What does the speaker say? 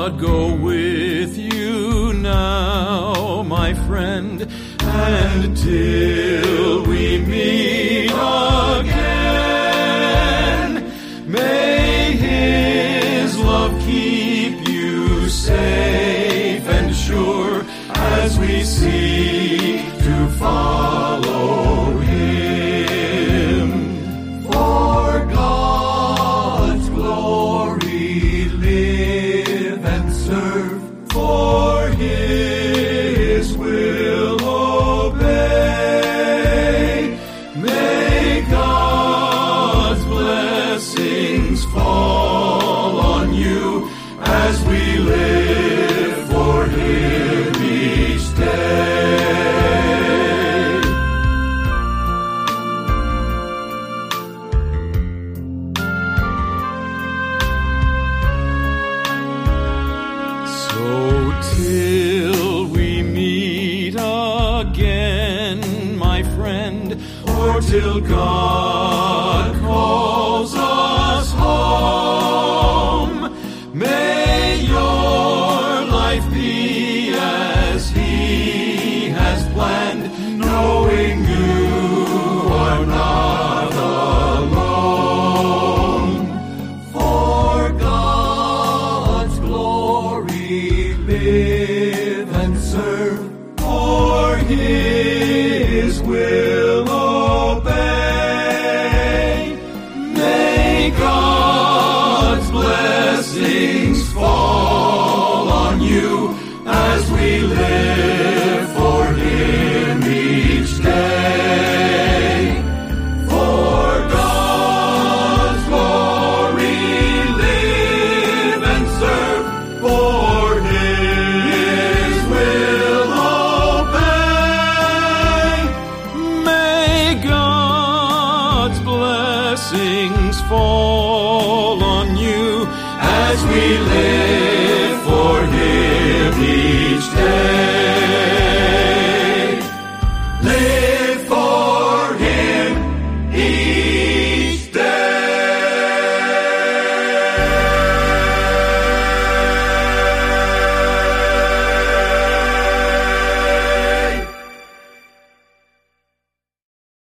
God go with you now, my friend, and till we meet again, may His love keep you safe and sure as we seek to find. Till we meet again, my friend, or till God calls us His will obey. May God's blessings fall on you as we live blessings fall on you as we live